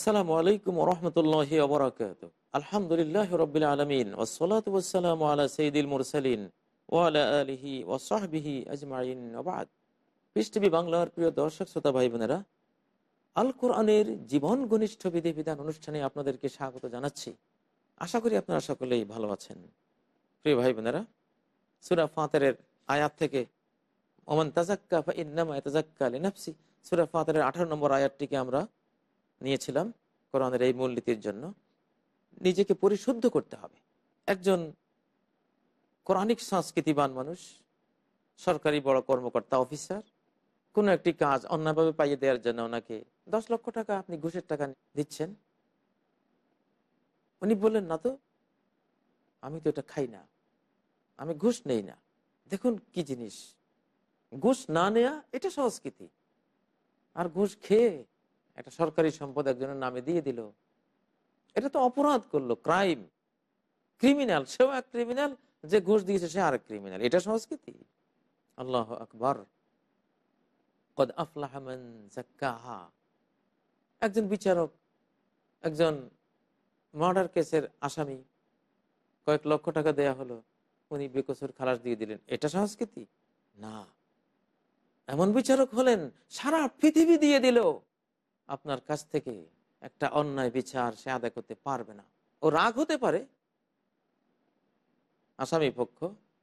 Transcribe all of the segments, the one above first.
আসসালামু আলাইকুম রহমতুল্লাহ ওবরাকাত আলহামদুলিল্লাহ রবিল আলমিন ওসলাতাম আলা সঈদুল মুরসালিন ওয়ালা আলহি ওসাহবিহি আজমাইন ওবাদ পিস বাংলার প্রিয় দর্শক, শ্রোতা ভাই বোনেরা আল কোরআনের জীবন ঘনিষ্ঠ বিধি বিধান অনুষ্ঠানে আপনাদেরকে স্বাগত জানাচ্ছি। আশা করি আপনারা সকলেই ভালো আছেন। প্রিয় ভাই বোনেরা সুরা ফাতের আয়াত থেকে, ওমান তাজাক্কা ফা ইন্নামা তাজাক্কা লিনাফসি সুরা ফাতের আঠারো নম্বর আয়াতটিকে আমরা নিয়েছিলাম কোরআনের এই মূলনীতির জন্য। নিজেকে পরিশুদ্ধ করতে হবে। একজন কোরআনিক সংস্কৃতিবান মানুষ, সরকারি বড় কর্মকর্তা, অফিসার, কোনো একটি কাজ অন্যভাবে পাইয়ে দেওয়ার জন্য ওনাকে দশ লক্ষ টাকা আপনি ঘুষের টাকা দিচ্ছেন। উনি বললেন, না তো, আমি তো এটা খাই না। আমি ঘুষ নেই না। দেখুন কি জিনিস। ঘুষ না নেয়া এটা সংস্কৃতি। আর ঘুষ খেয়ে একটা সরকারি সম্পদ একজনের নামে দিয়ে দিল। এটা তো অপরাধ করল ক্রাইম ক্রিমিনাল সেও এক ক্রিমিনাল যে ঘুষ দিয়েছে সে আরেক ক্রিমিনাল এটা সংস্কৃতি। আল্লাহ আকবর। একজন বিচারক, একজন মার্ডার কেসের আসামি, কয়েক লক্ষ টাকা দেয়া হলো, উনি বেকসুর খালাস দিয়ে দিলেন। এটা সংস্কৃতি? না। এমন বিচারক হলেন, সারা পৃথিবী দিয়ে দিল। আপনার কাছ থেকে একটা অন্যায় বিচার সে আদায় করতে পারবে না। ও রাগ হতে পারে। আসামি পক্ষ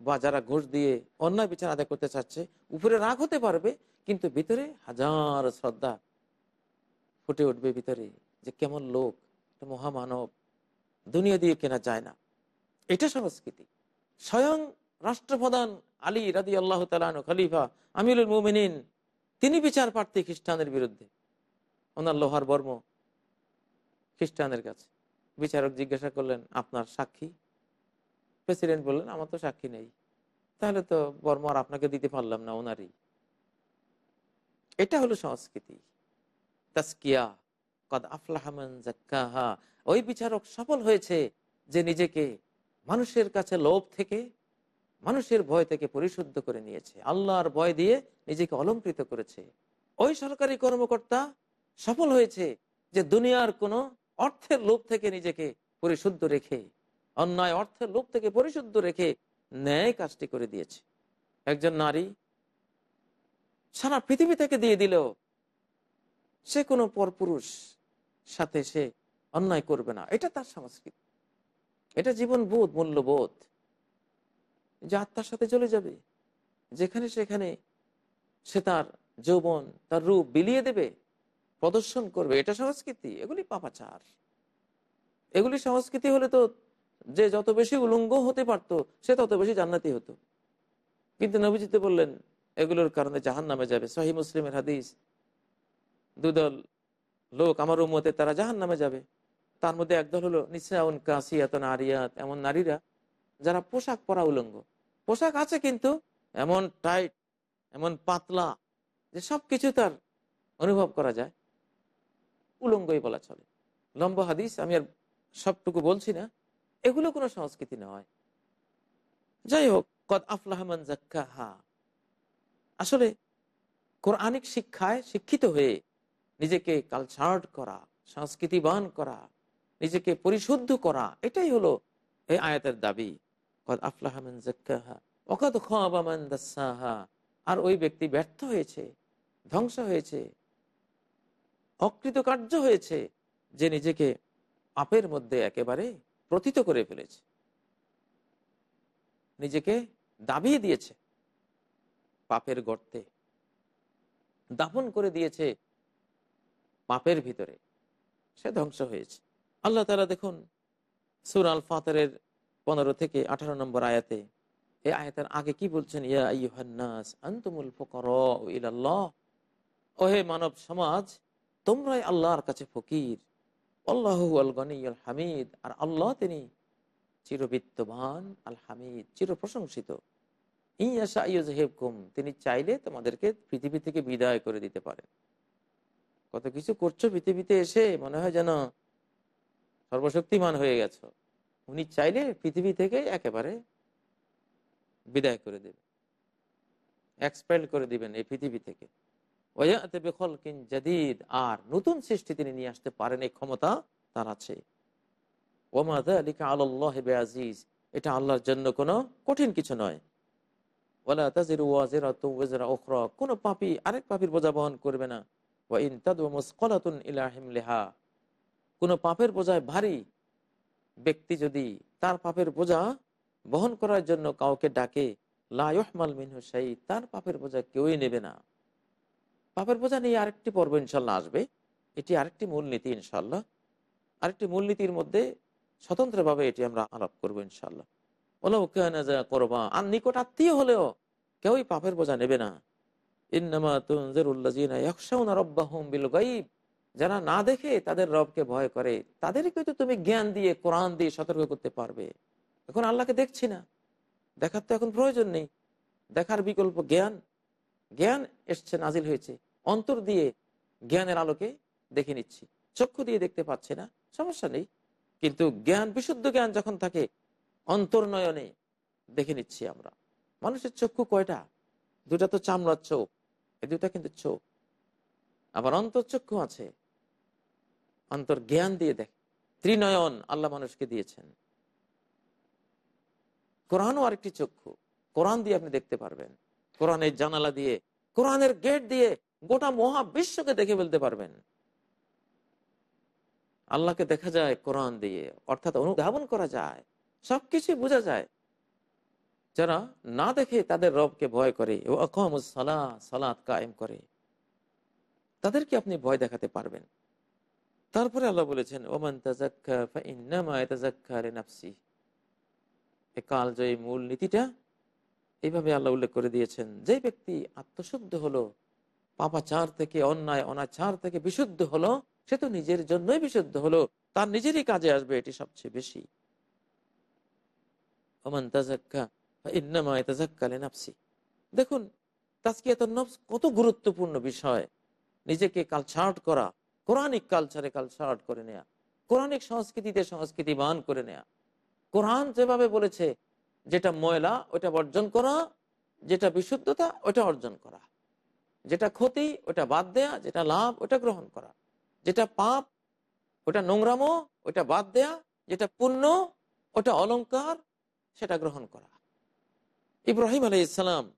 বা যারা ঘুষ দিয়ে অন্যায় বিচার আদায় করতে চাচ্ছে, উপরে রাগ হতে পারবে, কিন্তু ভিতরে হাজার শ্রদ্ধা ফুটে উঠবে ভিতরে যে কেমন লোক মহামানব, দুনিয়া দিয়ে কেনা যায় না। এটা সংস্কৃতি। স্বয়ং রাষ্ট্রপ্রধান আলী রাদি আল্লাহ তালু খলিফা আমিরুল মুমিনিন, তিনি বিচার প্রার্থী খ্রিস্টানদের বিরুদ্ধে। ওনার লোহার বর্ম খ্রিস্টানদের কাছে। বিচারক জিজ্ঞাসা করলেন, আপনার সাক্ষী? প্রেসিডেন্ট বললেন, আমার তো সাক্ষী নেই। তাহলে তো বর্ম আর আপনাকে দিতে পারলাম না, ওনারই। এটা হলো সংস্কৃতি। তাস্কিয়া কদ আফলাহমান জাক্কাহা। ওই বিচারক সফল হয়েছে যে নিজেকে মানুষের কাছে লোভ থেকে, মানুষের ভয় থেকে পরিশুদ্ধ করে নিয়েছে। আল্লাহর ভয় দিয়ে নিজেকে অলঙ্কৃত করেছে। ওই সরকারি কর্মকর্তা সফল হয়েছে যে দুনিয়ার কোনো অর্থের লোভ থেকে নিজেকে পরিশুদ্ধ রেখে, অন্যায় অর্থের লোভ থেকে পরিশুদ্ধ রেখে ন্যায় কাজটি করে দিয়েছে। একজন নারী সারা পৃথিবী থেকে দিয়ে দিল সে কোনো পরপুরুষ সাথে সে অন্যায় করবে না। এটা তার সংস্কৃতি। এটা জীবন বোধ, মূল্যবোধ। যে আত্মার সাথে চলে যাবে, যেখানে সেখানে সে তার যৌবন, তার রূপ বিলিয়ে দেবে প্রদর্শন করবে, এটা সংস্কৃতি, এগুলি পাপাচার। এগুলি সংস্কৃতি হলে তো যে যত বেশি উলঙ্গ হতে পারত, সে তত বেশি জান্নাতি হতো। কিন্তু নবীজিতে বললেন, এগুলোর কারণে জাহান নামে যাবে। সহি মুসলিমের হাদিস, দুদল লোক আমার উমতে তারা জাহান নামে যাবে। তার মধ্যে একদল হলো নিসাউন কাসিয়াত নারিয়াত এমন নারীরা যারা পোশাক পরা উলঙ্গ। পোশাক আছে কিন্তু এমন টাইট এমন পাতলা, যে সব কিছু তার অনুভব করা যায়। উলঙ্গই বলা চলে। লম্বা হাদিস, আমি আর সবটুকু বলছি না। এগুলো কোনো সংস্কৃতি নয়। যাই হোক, কদ আফলাহমান জাক্কাহা আসলে কোরআনিক শিক্ষায় শিক্ষিত হয়ে নিজেকে কালচার্ড করা, সংস্কৃতিবান করা, নিজেকে পরিশুদ্ধ করা, এটাই হলো এই আয়াতের দাবি। কদ আফলাহমান জাক্কাহা অকদ খাবামান দাসাহা। আর ওই ব্যক্তি ব্যর্থ হয়েছে, ধ্বংস হয়েছে অকৃতকার্য হয়েছে যে নিজেকে পাপের মধ্যে একেবারে প্রথিত করে ফেলেছে। নিজেকে দাবিয়ে দিয়েছে পাপের গর্তে। দাফন করে দিয়েছে পাপের ভিতরে। সে ধ্বংস হয়েছে। আল্লাহ তারা দেখুন, সুর আল ফাতরের পনেরো থেকে আঠারো নম্বর আয়াতে এই আয়াতের আগে কি বলছেন? ইয়া আইহান্নাস আন্তমুল ফকর ওহে মানব সমাজ তোমরাই আল্লাহর কাছে ফকির। আল্লাহ আল গনিউল হামিদ। আর আল্লাহ তিনি চিরবিত্তবান আল হামিদ চির প্রশংসিত ইয়াশা ইউজহেবকুম তিনি চাইলে তোমাদেরকে পৃথিবী থেকে বিদায় করে দিতে পারেন। কত কিছু করছ পৃথিবীতে এসে, মনে হয় যেন সর্বশক্তিমান হয়ে গেছ। উনি চাইলে পৃথিবী থেকে একেবারে বিদায় করে দেবে এক্সপেল করে দিবেন এই পৃথিবী থেকে। জাদিদ, আর নতুন সৃষ্টি তিনি নিয়ে আসতে পারেন, এই ক্ষমতা তার আছে। এটা আল্লাহর জন্য কোনো কঠিন কিছু নয়। কোনো পাপি আরেক পাপির বোঝা বহন করবে না। কোনো পাপের বোঝায় ভারী ব্যক্তি যদি তার পাপের বোঝা বহন করার জন্য কাউকে ডাকে লাহমাল মিনহু সাই তার পাপের বোঝা কেউই নেবে না। পাপের বোঝা নিয়ে আরেকটি পর্ব ইনশাল্লাহ আসবে। এটি আরেকটি মূলনীতি ইনশাল্লাহ। আরেকটি মূলনীতির মধ্যে স্বতন্ত্রভাবে এটি আমরা আলাপ করব ইনশাল্লাহ। কেনা করবা, আর নিকট আত্মীয় হলেও কেউই পাপের বোঝা নেবে না। বিল যারা না দেখে তাদের রবকে ভয় করে তাদেরকে তো তুমি জ্ঞান দিয়ে, কোরআন দিয়ে সতর্ক করতে পারবে। এখন আল্লাহকে দেখছি না। দেখার তো এখন প্রয়োজন নেই। দেখার বিকল্প জ্ঞান জ্ঞান এসছে, নাজিল হয়েছে। অন্তর দিয়ে জ্ঞানের আলোকে দেখে নিচ্ছি। চক্ষু দিয়ে দেখতে পাচ্ছে না, সমস্যা নেই। কিন্তু জ্ঞান, বিশুদ্ধ জ্ঞান যখন থাকে, অন্তর্নয়নে দেখে নিচ্ছি আমরা। মানুষের চক্ষু কয়টা? দুটা তো চামড়ার চোখ এই দুটা কিন্তু চোখ। আবার অন্তর্চক্ষু আছে। অন্তর জ্ঞান দিয়ে দেখ। ত্রিনয়ন আল্লাহ মানুষকে দিয়েছেন। কোরআনও আরেকটি চক্ষু। কোরআন দিয়ে আপনি দেখতে পারবেন। কোরআনের জানালা দিয়ে, কোরআনের গেট দিয়ে গোটা মহাবিশ্বকে দেখে ফেলতে পারবেন। আল্লাহকে দেখা যায় কোরআন দিয়ে, অর্থাৎ অনুধাবন করা যায় সবকিছু বোঝা যায়। যারা না দেখে তাদের রবকে ভয় করে, ও সালা, সালাত কায়েম করে। তাদেরকে আপনি ভয় দেখাতে পারবেন। তারপরে আল্লাহ বলেছেন, ওমান নাফসি। কাল জয়ী মূল নীতিটা, এইভাবে আল্লাহ উল্লেখ করে দিয়েছেন, যে ব্যক্তি আত্মশুদ্ধ হলো পাপাচার থেকে, অন্যায় অনাচার থেকে বিশুদ্ধ হলো, সে তো নিজের জন্যই বিশুদ্ধ হলো, তার নিজেরই কাজে আসবে এটি সবচেয়ে বেশি। দেখুন তাজকিয়াত কত গুরুত্বপূর্ণ বিষয়। নিজেকে কালচার্ট করা, কোরআনিক কালচারে কালচার্ট করে নেয়া, কোরআনিক সংস্কৃতিতে সংস্কৃতি সংস্কৃতিবান করে নেয়া। কোরআন যেভাবে বলেছে, যেটা ময়লা ওটা বর্জন করা, যেটা বিশুদ্ধতা ওটা অর্জন করা। যেটা ক্ষতি, ওটা বাদ দেয়া, যেটা লাভ, ওটা গ্রহণ করা। যেটা পাপ, ওটা নোংরামো, ওটা বাদ দেয়া, যেটা পুণ্য, ওটা অলঙ্কার সেটা গ্রহণ করা। ইব্রাহিম আলাই ইসলাম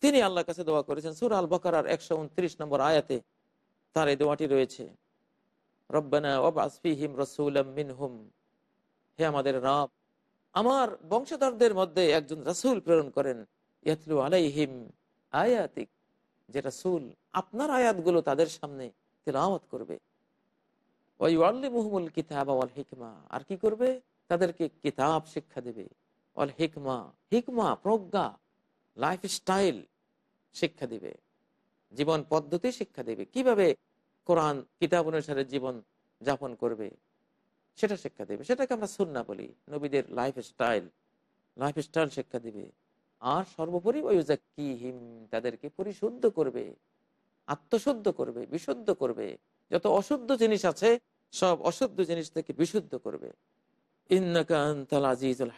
তিনি আল্লাহর কাছে দোয়া করেছেন। সুর আল বকার একশো উনত্রিশ নম্বর আয়াতে তার এই দোয়াটি রয়েছে হে আমাদের রব, আমার বংশধরদের মধ্যে একজন রাসুল প্রেরণ করেন। ইয়াতলু আলাইহিম আয়াতিক। যে রাসুল আপনার আয়াতগুলো তাদের সামনে তেলাওয়াত করবে। ওই আল্লি মুহমুল কিতাব ওয়াল হিকমা। আর কি করবে? তাদেরকে কিতাব শিক্ষা দেবে। অল হিকমা। হিকমা, প্রজ্ঞা লাইফ স্টাইল শিক্ষা দিবে। জীবন পদ্ধতি শিক্ষা দেবে। কীভাবে কোরআন কিতাব অনুসারে জীবন যাপন করবে, সেটা শিক্ষা দেবে। সেটাকে আমরা সুন্না বলি। নবীদের লাইফ স্টাইল লাইফ স্টাইল শিক্ষা দিবে। আর সর্বোপরি ওই হিম তাদেরকে পরিশুদ্ধ করবে, আত্মশুদ্ধ করবে, বিশুদ্ধ করবে। যত অশুদ্ধ জিনিস আছে, সব অশুদ্ধ জিনিস থেকে বিশুদ্ধ করবে।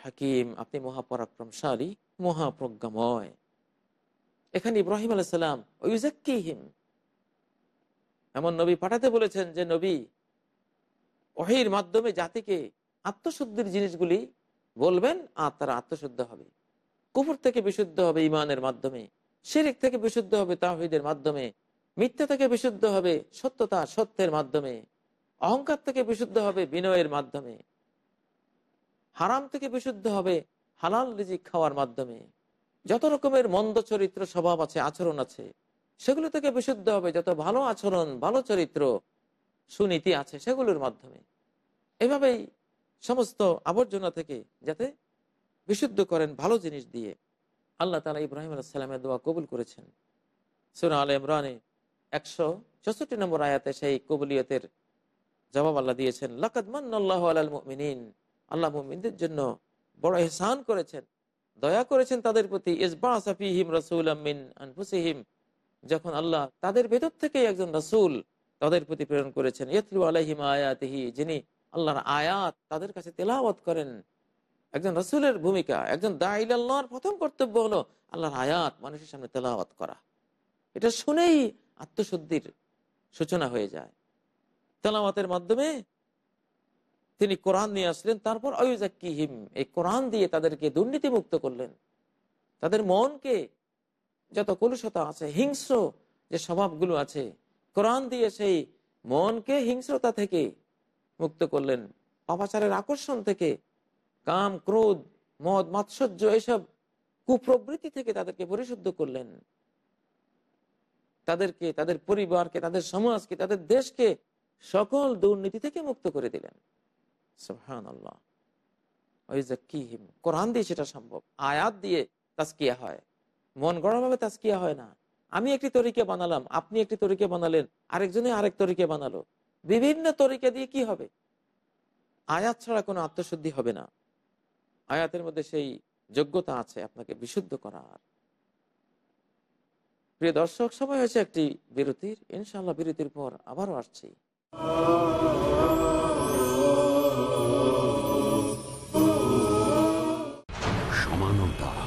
হাকিম, আপনি মহাপরাক্রমশালী, মহাপ্রজ্ঞাময়। এখানে ইব্রাহিম আলাইসাল্লাম ওইজাক্কিহিম এমন নবী পাঠাতে বলেছেন যে, নবী ওহির মাধ্যমে জাতিকে আত্মশুদ্ধির জিনিসগুলি বলবেন আর তারা আত্মশুদ্ধ হবে। কুপুর থেকে বিশুদ্ধ হবে ইমানের মাধ্যমে, শিরিক থেকে বিশুদ্ধ হবে তাহিদের মাধ্যমে, মিথ্যা থেকে বিশুদ্ধ হবে সত্যতা সত্যের মাধ্যমে, অহংকার থেকে বিশুদ্ধ হবে বিনয়ের মাধ্যমে, হারাম থেকে বিশুদ্ধ হবে হালাল রিজিক খাওয়ার মাধ্যমে। যত রকমের মন্দ চরিত্র স্বভাব আছে, আচরণ আছে, সেগুলো থেকে বিশুদ্ধ হবে যত ভালো আচরণ, ভালো চরিত্র, সুনীতি আছে সেগুলোর মাধ্যমে। এভাবেই সমস্ত আবর্জনা থেকে যাতে বিশুদ্ধ করেন ভালো জিনিস দিয়ে। আল্লাহ তালা ইব্রাহিম আলাইসাল্লামের দোয়া কবুল করেছেন। সুরা আল ইমরানে একশো চৌষট্টি নম্বর আয়াতে সেই কবুলিয়তের জবাব আল্লাহ দিয়েছেন, লাকাদ মান্নাল্লাহু আলাল মুমিনিন। আল্লাহ মুমিনদের জন্য বড় এহসান করেছেন। দয়া করেছেন তাদের প্রতি ইসবা সাফিহিম রসুল আমিন যখন আল্লাহ তাদের ভেতর থেকে একজন রসুল তাদের প্রতি প্রেরণ করেছেন, ইয়তলু আলাইহিম আয়াতিহি। যিনি আল্লাহর আয়াত তাদের কাছে তেলাওয়াত করেন। একজন রসুলের ভূমিকা, একজন দাইল আল্লাহর প্রথম কর্তব্য হলো আল্লাহর আয়াত, মানুষের সামনে তেলাওয়াত করা। এটা শুনেই আত্মশুদ্ধির সূচনা হয়ে যায়। তেলাওয়াতের মাধ্যমে তিনি কোরআন নিয়ে আসলেন, তারপর অয়ুজাক্কিহিম এই কোরআন দিয়ে তাদেরকে দুর্নীতি মুক্ত করলেন। তাদের মনকে যত কলুষতা আছে, হিংস্র যে স্বভাবগুলো আছে, কোরআন দিয়ে সেই মনকে হিংস্রতা থেকে মুক্ত করলেন। পাপাচারের আকর্ষণ থেকে কাম, ক্রোধ, মদ, মাৎসর্য এসব কুপ্রবৃত্তি থেকে তাদেরকে পরিশুদ্ধ করলেন। তাদেরকে, তাদের পরিবারকে, তাদের সমাজকে, তাদের দেশকে সকল দুর্নীতি থেকে মুক্ত করে দিলেন। কোরআন দিয়ে সেটা সম্ভব। আয়াত দিয়ে তাস্কিয়া হয়। মন গড়াভাবে তাস্কিয়া হয় না। আমি একটি তরিকে বানালাম, আপনি একটি তরিকে বানালেন, আরেকজনে আরেক তরিকে বানালো। বিভিন্ন তরিকা দিয়ে কি হবে? আয়াত ছাড়া কোনো আত্মশুদ্ধি হবে না। আয়াতের মধ্যে সেই যোগ্যতা আছে আপনাকে বিশুদ্ধ করার। প্রিয় দর্শক, সময় হয়েছে একটি বিরতির। ইনশাল্লাহ বিরতির পর আবারও আসছি।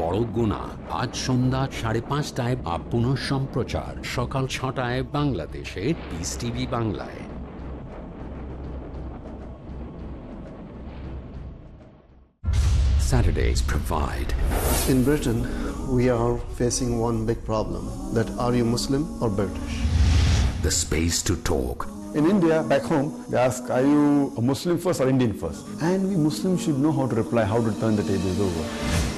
বড় গুণা আজ সন্ধ্যা সাড়ে পাঁচটায় বা পুনঃ সম্প্রচার সকাল ছটায় বাংলাদেশে পিস টিভি বাংলায় Saturdays provide In Britain, we are facing one big problem that are you Muslim or British? the space to talk In India, back home, they ask, are you a Muslim first or Indian first? And we Muslims should know how to reply, how to turn the tables over.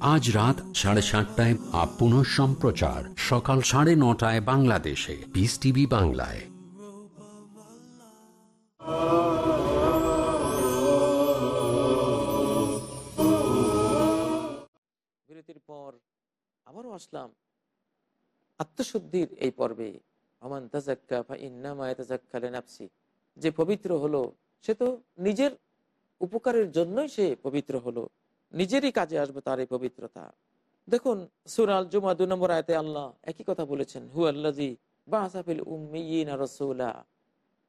আজ রাত সাড়ে সাতটায় up পুনঃ সম্প্রচার। সকাল সাড়ে নটায় বাংলাদেশে। পিস টিভি বাংলায়। বিরতির পর আবারও আসলাম। আত্মশুদ্ধির এই পর্বে। আমান তাজাক্কা ফা ইন্নামা ইয়াতাজাক্কালে নাফসি যে পবিত্র হলো, সে তো নিজের উপকারের জন্যই সে পবিত্র হলো। নিজেরই কাজে আসবে তার এই পবিত্রতা। দেখুন সুরাল জুমা দু নম্বর আয়তে আল্লাহ একই কথা বলেছেন হু আল্লাজি বা আসাফিল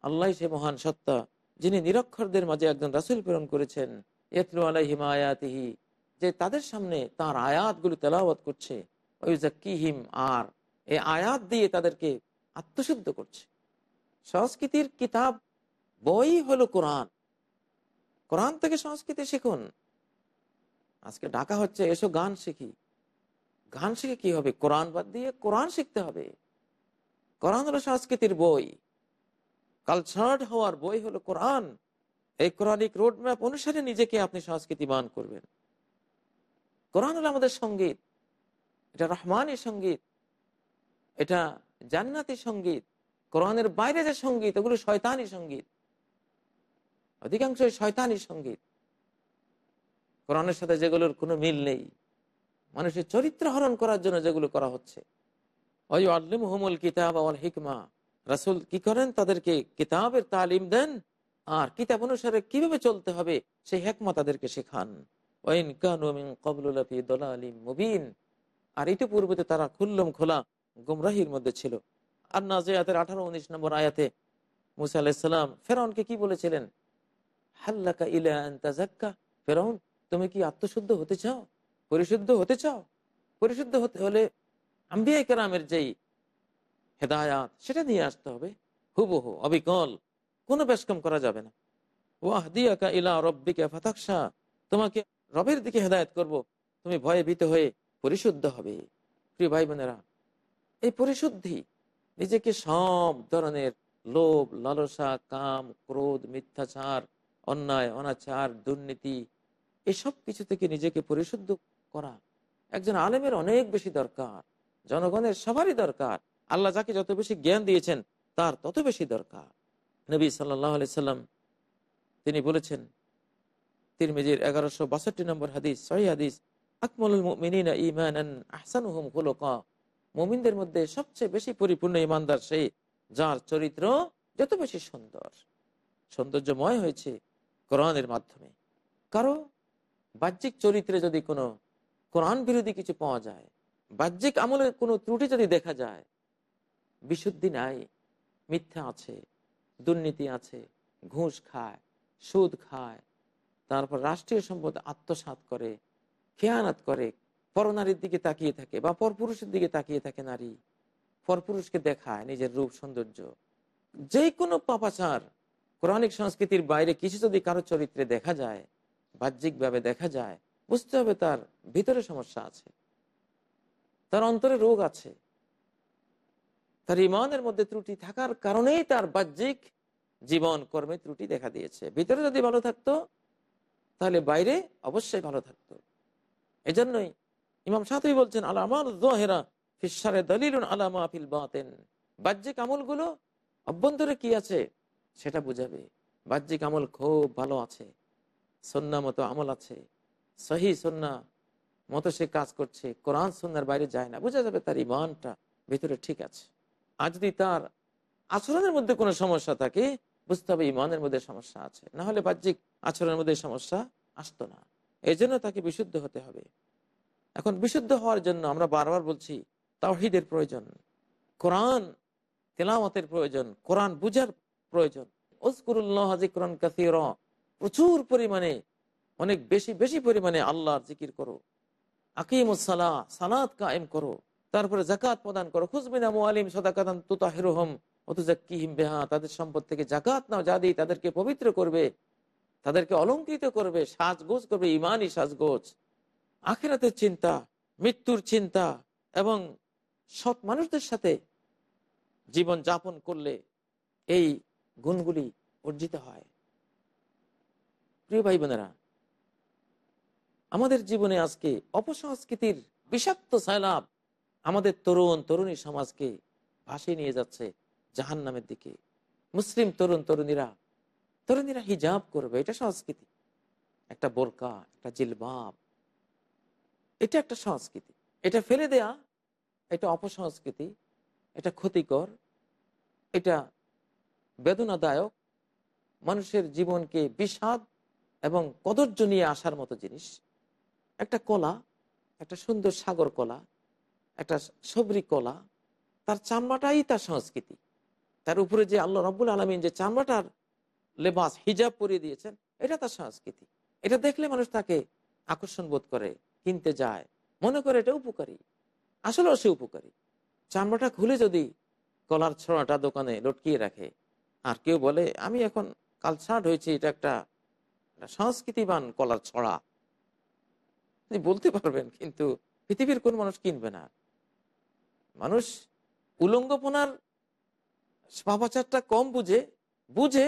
আল্লাহ সে মহান সত্তা, যিনি নিরক্ষরদের মাঝে একজন রাসুল প্রেরণ করেছেন, ইয়াতলু আলাইহিম আয়াতিহি, যে তাদের সামনে তার আয়াতগুলো তেলাওয়াত করছে ওইজাক্কিহিম আর এই আয়াত দিয়ে তাদেরকে আত্মশুদ্ধ করছে। সংস্কৃতির কিতাব বই হলো কোরআন। কোরআন থেকে সংস্কৃতি শিখুন। আজকে ডাকা হচ্ছে, এসো গান শিখি। গান শিখে কি হবে? কোরআন বাদ দিয়ে কোরআন শিখতে হবে। কোরআন হলো সংস্কৃতির বই। কালচার্ড হওয়ার বই হলো কোরআন। এই কোরআনিক রোডম্যাপ অনুসারে নিজেকে আপনি সংস্কৃতিবান করবেন। কোরআন হলো আমাদের সংগীত। এটা রহমানি সংগীত। এটা জান্নাতি সংগীত। কোরআনের বাইরে যে সংগীত ওগুলো শয়তানি সংগীত। অধিকাংশই শয়তানি সংগীত। কোরআনের সাথে যেগুলোর কোনো মিল নেই। মানুষের চরিত্র হরণ করার জন্য যেগুলো করা হচ্ছে। ওই আল্লিম হুমুল কিতাব হিকমা। রাসুল কি করেন? তাদেরকে কিতাবের তালিম দেন আর কিতাব অনুসারে কীভাবে চলতে হবে সেই হেকমা তাদেরকে শেখান। আর ইতিপূর্বে তারা খুল্লম খোলা গুমরাহির মধ্যে ছিল। আর নাজিয়াতের আঠারো উনিশ নম্বর আয়াতে মুসা আলাহিসাল্লাম ফেরাউনকে কি বলেছিলেন? হাল্লাকা ইলা ফেরাউন তুমি কি আত্মশুদ্ধ হতে চাও? পরিশুদ্ধ হতে চাও? পরিশুদ্ধ হতে হলে আম্বিয়া কেরামের যেই হেদায়াত, সেটা নিয়ে আসতে হবে। হুবহু, অবিকল, কোনো বেশকম করা যাবে না। ওয়াহদিয়াকা ইলা রব্বিকা ফাতাকশা তোমাকে রবের দিকে হেদায়ত করব। তুমি ভয়ে ভীত হয়ে পরিশুদ্ধ হবে। প্রিয় ভাই বোনেরা এই পরিশুদ্ধি নিজেকে সব ধরনের লোভ, লালসা, কাম, ক্রোধ, মিথ্যাচার, অন্যায়, অনাচার, দুর্নীতি এসব কিছু থেকে নিজেকে পরিশুদ্ধ করা একজন আলেমের অনেক বেশি দরকার, জনগণের সবারই দরকার। আল্লাহ যাকে যত বেশি জ্ঞান দিয়েছেন, তার তত বেশি দরকার। নবী সাল্লাহ সাল্লাম তিনি বলেছেন, তিরমিজির এগারোশো বাষট্টি নম্বর হাদিস, সহি হাদিস, আকমলুল খুলুকা। মুমিনদের মধ্যে সবচেয়ে বেশি পরিপূর্ণ ইমানদার সেই যার চরিত্র যত বেশি সুন্দর। সৌন্দর্যময় হয়েছে কোরআনের মাধ্যমে। কারও বাহ্যিক চরিত্রে যদি কোনো কোরআন বিরোধী কিছু পাওয়া যায়, বাহ্যিক আমলের কোনো ত্রুটি যদি দেখা যায়, বিশুদ্ধি নাই, মিথ্যা আছে, দুর্নীতি আছে, ঘুষ খায়, সুদ খায়, তারপর রাষ্ট্রীয় সম্পদ আত্মসাত করে, খেয়ানাত করে, পরনারীর দিকে তাকিয়ে থাকে বা পরপুরুষের দিকে তাকিয়ে থাকে নারী, পরপুরুষকে দেখায় নিজের রূপ, সৌন্দর্য। যে কোনো পাপাচার, কোরআনিক সংস্কৃতির বাইরে কিছু যদি কারও চরিত্রে দেখা যায় বাহ্যিকভাবে দেখা যায়, বুঝতে হবে তার ভিতরে সমস্যা আছে। তার অন্তরে রোগ আছে। তার ইমানের মধ্যে ত্রুটি থাকার কারণেই তার বাহ্যিক জীবন কর্মে ত্রুটি দেখা দিয়েছে। ভিতরে যদি ভালো থাকতো, তাহলে বাইরে অবশ্যই ভালো থাকতো। এজন্যই ইমাম সাথী বলছেন, আল আমার ফিসারে দলিল আলামা ফিল বাতেন। বাহ্যিক আমলগুলো অভ্যন্তরে কি আছে? সেটা বুঝাবে। বাহ্যিক আমল খুব ভালো আছে। সন্না মতো আমল আছে। সহি সন্না মতো সে কাজ করছে। কোরআন সন্ন্যার বাইরে যায় না। বোঝা যাবে তার ইমানটা ভিতরে ঠিক আছে। আর যদি তার আচরণের মধ্যে কোনো সমস্যা থাকে, বুঝতে হবে ইমানের মধ্যে সমস্যা আছে। না হলে বাহ্যিক আচরণের মধ্যে সমস্যা আসতো না। এই জন্য তাকে বিশুদ্ধ হতে হবে। এখন বিশুদ্ধ হওয়ার জন্য আমরা বারবার বলছি, তাওহিদের প্রয়োজন, কোরআন তেলামতের প্রয়োজন, কোরআন বুঝার প্রয়োজন। ওসকুরুল্লাহ জিকরন কাসির। প্রচুর পরিমাণে, অনেক বেশি বেশি পরিমাণে আল্লাহর জিকির করো। আকিমুসালা সালাদ কায়েম করো। তারপরে জাকাত প্রদান করো। খুজমিনা মুআলিম সদাকাতান তুতাহিরুহম অতুজাক্কিহিম বেহা। তাদের সম্পদ থেকে জাকাত নাও যা দিই তাদেরকে পবিত্র করবে, তাদেরকে অলঙ্কৃত করবে, সাজগোজ করবে, ইমানই সাজগোজ। আখেরাতের চিন্তা, মৃত্যুর চিন্তা এবং সৎ মানুষদের সাথে জীবন যাপন করলে এই গুণগুলি অর্জিত হয়। প্রিয় ভাই বোনেরা আমাদের জীবনে আজকে অপসংস্কৃতির বিষাক্ত সাইলাভ আমাদের তরুণ, তরুণী সমাজকে ভাসিয়ে নিয়ে যাচ্ছে জাহান নামের দিকে। মুসলিম তরুণ, তরুণীরা তরুণীরা হিজাব করবে, এটা সংস্কৃতি। একটা বোরকা, একটা জিলবাব, এটা একটা সংস্কৃতি। এটা ফেলে দেয়া, এটা অপসংস্কৃতি, এটা ক্ষতিকর, এটা বেদনাদায়ক। মানুষের জীবনকে বিষাদ এবং কদর্য নিয়ে আসার মতো জিনিস। একটা কলা, একটা সুন্দর সাগর কলা, একটা সবরি কলা, তার চামড়াটাই তার সংস্কৃতি। তার উপরে যে আল্লাহ রব্বুল আলমিন যে চামড়াটার লেবাস, হিজাব পরিয়ে দিয়েছেন, এটা তার সংস্কৃতি। এটা দেখলে মানুষ তাকে আকর্ষণ বোধ করে, কিনতে যায়। মনে করে এটা উপকারী। আসলেও সে উপকারী। চামড়াটা খুলে যদি কলার ছড়াটা দোকানে লটকিয়ে রাখে, আর কেউ বলে, আমি এখন কাল কালচার্ড হয়েছি, এটা একটা সংস্কৃতিবান কলার ছড়া। আপনি বলতে পারবেন, কিন্তু পৃথিবীর কোন মানুষ কিনবে না। মানুষ উলঙ্গপনার পাপাচারটা কম বুঝে বুঝে,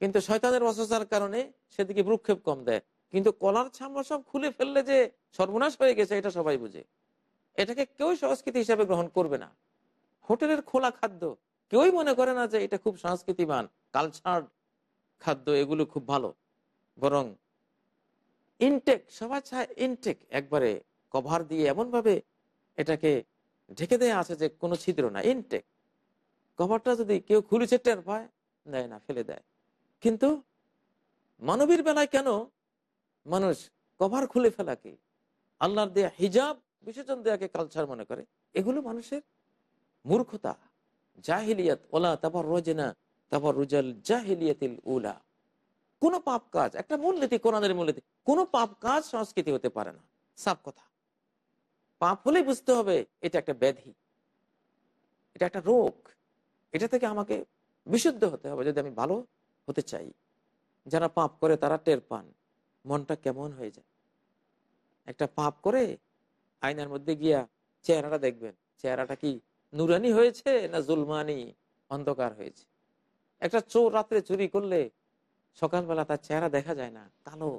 কিন্তু শয়তানের অসচার কারণে সেদিকে ভ্রুক্ষেপ কম দেয়। কিন্তু কলার ছামড়া সব খুলে ফেললে যে সর্বনাশ হয়ে গেছে, এটা সবাই বুঝে। এটাকে কেউ সংস্কৃতি হিসাবে গ্রহণ করবে না। হোটেলের খোলা খাদ্য, কেউই মনে করে না যে এটা খুব সংস্কৃতিবান কালচার খাদ্য, এগুলো খুব ভালো। বরং ইনটেক সবাই চায় ইনটেক একবারে কভার দিয়ে এমনভাবে এটাকে ঢেকে দেয়া আছে যে কোনো ছিদ্র না ইনটেক কভারটা যদি কেউ খুলেছে টের পায় দেয় না, ফেলে দেয়। কিন্তু মানবীর বেলায় কেন মানুষ কভার খুলে ফেলাকে? আল্লাহর দেয়া হিজাব বিসর্জন দেয়াকে কালচার মনে করে? এগুলো মানুষের মূর্খতা। জাহিলিয়াত, ওলা তারপর রোজেনা তারপর রুজাল জাহিলিয়াতিল উলা। কোনো পাপ কাজ, একটা মূলনীতি কোরআনের মূলনীতি, কোনো পাপ কাজ সংস্কৃতি হতে পারে না। সাপ কথা। পাপ হলেই বুঝতে হবে এটা একটা ব্যাধি। এটা একটা রোগ। এটা থেকে আমাকে বিশুদ্ধ হতে হবে যদি আমি ভালো হতে চাই। যারা পাপ করে তারা টের পান, মনটা কেমন হয়ে যায়। একটা পাপ করে আয়নার মধ্যে গিয়া চেহারাটা দেখবেন। চেহারাটা কি নুরানি হয়েছে না জুলমানি, অন্ধকার হয়েছে? একটা চোর রাত্রে চুরি করলে সকালবেলা তার চেহারা দেখা যায় না, কালো।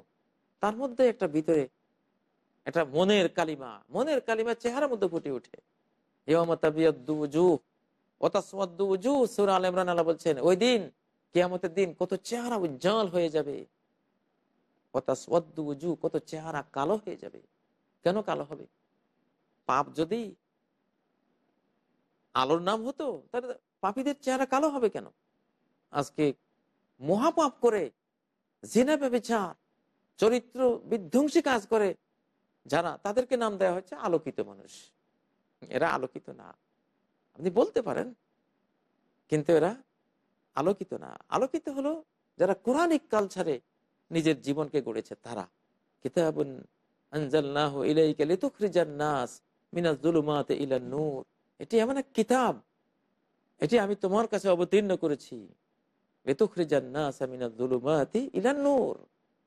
তার মধ্যে একটা ভিতরে একটা মনের কালিমা মনের কালিমা চেহারার মধ্যে ফুটে ওঠে। বলছেন, ওই দিন, কেয়ামতের দিন কত চেহারা উজ্জ্বল হয়ে যাবে। কত চেহারা কালো হয়ে যাবে। কেন কালো হবে? পাপ যদি আলোর নাম হতো, তাহলে পাপীদের চেহারা কালো হবে কেন? আজকে মহাপাপ করে, জিনা ব্যবচার, চরিত্র বিধ্বংসী কাজ করে, যারা তাদেরকে নাম দেওয়া হচ্ছে আলোকিত মানুষ। এরা আলোকিত না। আপনি বলতে পারেন, কিন্তু এরা আলোকিত না। আলোকিত হলো যারা কোরআনিক কালচারে নিজের জীবনকে গড়েছে, তারা। কিতাবুন এটি এমন এক কিতাব। এটি আমি তোমার কাছে অবতীর্ণ করেছি।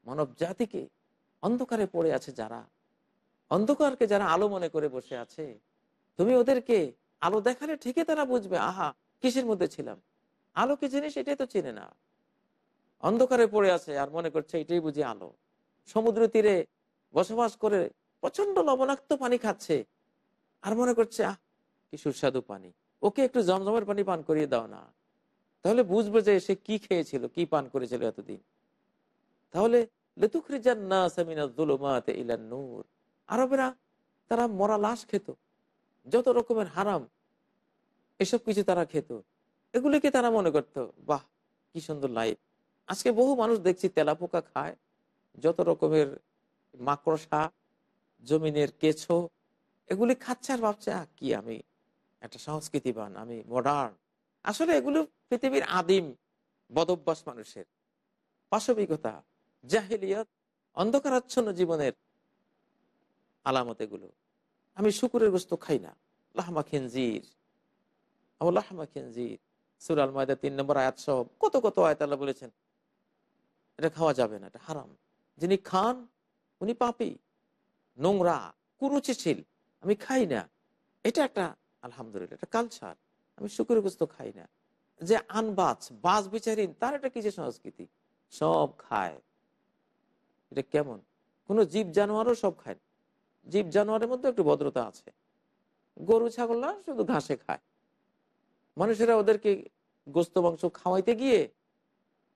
মানব জাতিকে অন্ধকারে পড়ে আছে যারা। অন্ধকারকে যারা আলো মনে করে বসে আছে। তুমি ওদেরকে আলো দেখালে ঠিকই তারা বুঝবে, আহা, কিসের মধ্যে ছিলাম? আলো কি জিনিস? এটাই তো চিনে না। অন্ধকারে পড়ে আছে আর মনে করছে এটাই বুঝি আলো। সমুদ্র তীরে বসবাস করে প্রচণ্ড লবণাক্ত পানি খাচ্ছে। আর মনে করছে, আহ, কি সুস্বাদু পানি। ওকে একটু জমজমের পানি পান করিয়ে দাও না। তাহলে বুঝবে যে সে কি খেয়েছিল, কি পান করেছিল এতদিন। তাহলে নূর। আরবেরা তারা মরা লাশ খেত, যত রকমের হারাম এসব কিছু তারা খেত। এগুলিকে তারা মনে করতো, বাহ, কি সুন্দর লাইফ। আজকে বহু মানুষ দেখছি তেলাপোকা খায়, যত রকমের মাকড়সা, জমিনের কেছো এগুলি খাচ্ছে আর ভাবছে কি আমি একটা সংস্কৃতিবান, আমি মডার্ন আসলে এগুলো পৃথিবীর আদিম, বদভ্যাস মানুষের। পাশবিকতা, জাহিলিয়ত, অন্ধকারাচ্ছন্ন জীবনের আলামত এগুলো। আমি শুকুরের গোস্ত খাই না। লাহমা খেনজির। আমার লাহমা খেনজির সুরাল ময়দা তিন নম্বর আয়াত সব কত কত আয়াত আল্লাহ বলেছেন, এটা খাওয়া যাবে না, এটা হারাম। যিনি খান, উনি পাপি, নোংরা, কুরুচিশীল, আমি খাই না। এটা একটা, আলহামদুলিল্লাহ, এটা কালচার আমি শুকুরের গোস্ত খাই না। যে আনবাজ, বাজ বিচারিন, তার এটা কি যে সংস্কৃতি? সব খায়। এটা কেমন? কোনো জীব জানোয়ারও সব খায় জীব জানোয়ারের মধ্যে একটু ভদ্রতা আছে। গরু ছাগলরা শুধু ঘাসে খায়। মানুষেরা ওদেরকে গোস্ত, মাংস খাওয়াইতে গিয়ে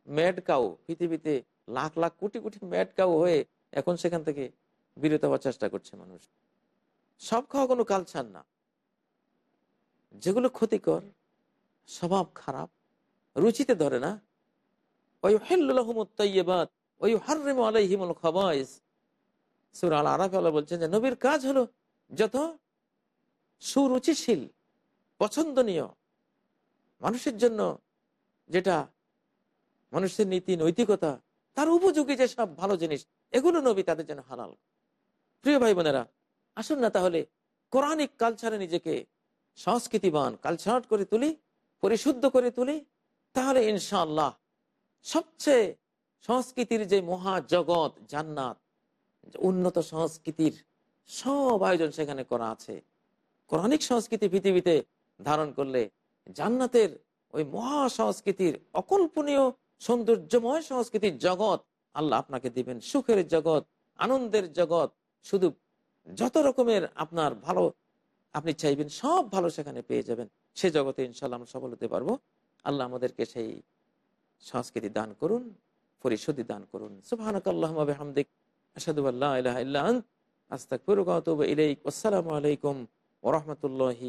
ম্যাড কাউ, পৃথিবীতে লাখ লাখ, কোটি কোটি ম্যাড কাউ হয়ে এখন সেখান থেকে বিরত হওয়ার চেষ্টা করছে মানুষ। সব খাওয়া কোনো কালচার না। যেগুলো ক্ষতিকর, স্বভাব খারাপ, রুচিতে ধরে না। ওই হেল্লাহমুত্তাইবাদ ওই হার্রেম আলাইহিমুল খাবাইস। সুর আল আরাফ আল্লাহ বলছেন যে, নবীর কাজ হলো যত সুরুচিশীল, পছন্দনীয়, মানুষের জন্য যেটা মানুষের নীতি, নৈতিকতা, তার উপযোগী যে সব ভালো জিনিস, এগুলো নবী তাদের জন্য হালাল। প্রিয় ভাই বোনেরা, আসুন না তাহলে কোরআনিক কালচারে নিজেকে সংস্কৃতিবান কালচার করে তুলি, পরিশুদ্ধ করে তুলি, তাহলে ইনশাআল্লাহ সবচেয়ে সংস্কৃতির যে মহা জগৎ জান্নাত উন্নত সংস্কৃতির সব আয়োজন সেখানে করা আছে। কোরআনিক সংস্কৃতি পৃথিবীতে ধারণ করলে জান্নাতের ওই মহা সংস্কৃতির অকল্পনীয়, সৌন্দর্যময় সংস্কৃতির জগৎ আল্লাহ আপনাকে দিবেন। সুখের জগৎ, আনন্দের জগৎ, শুধু যত রকমের আপনার ভালো আপনি চাইবেন সব ভালো সেখানে পেয়ে যাবেন। সে জগতে ইনশাল্লাহ আমরা সফল হতে পারব। আল্লাহ আমাদেরকে সেই সংস্কৃতি দান করুন পরিশুদ্ধি দান করুন। সুবহানাক আল্লাহুম্মা বিহামদিক, আশহাদু আল্লা ইলাহা ইল্লা আনত, আস্তাগফিরুকা ওয়া আতুবু ইলাইক। আসসালামু আলাইকুম ওয়া রাহমাতুল্লাহি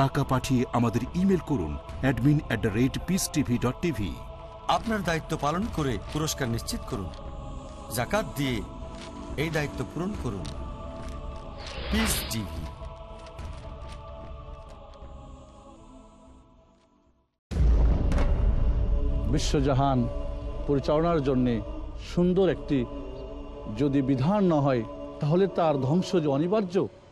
টাকা পাঠিয়ে আমাদের ইমেল করুন admin at the rate Peace TV dot TV আপনার দায়িত্ব পালন করে পুরস্কার নিশ্চিত করুন। জাকাত দিয়ে এই দায়িত্ব পূরণ করুন। পিস টিভি বিশ্বজাহান পরিচালনার জন্যে সুন্দর একটি যদি বিধান না হয় তাহলে তার ধ্বংস যে অনিবার্য।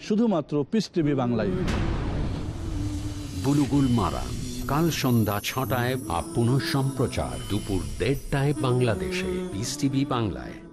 শুধুমাত্র পিস টিভি বাংলায়। বুলুগুল মারা, কাল সন্ধ্যা ছটায় আপ পুনঃ সম্প্রচার দুপুর দেড়টায় বাংলাদেশে পিস টিভি বাংলায়।